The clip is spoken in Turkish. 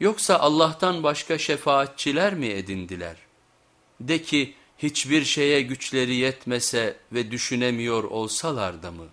Yoksa Allah'tan başka şefaatçiler mi edindiler? De ki hiçbir şeye güçleri yetmese ve düşünemiyor olsalar da mı?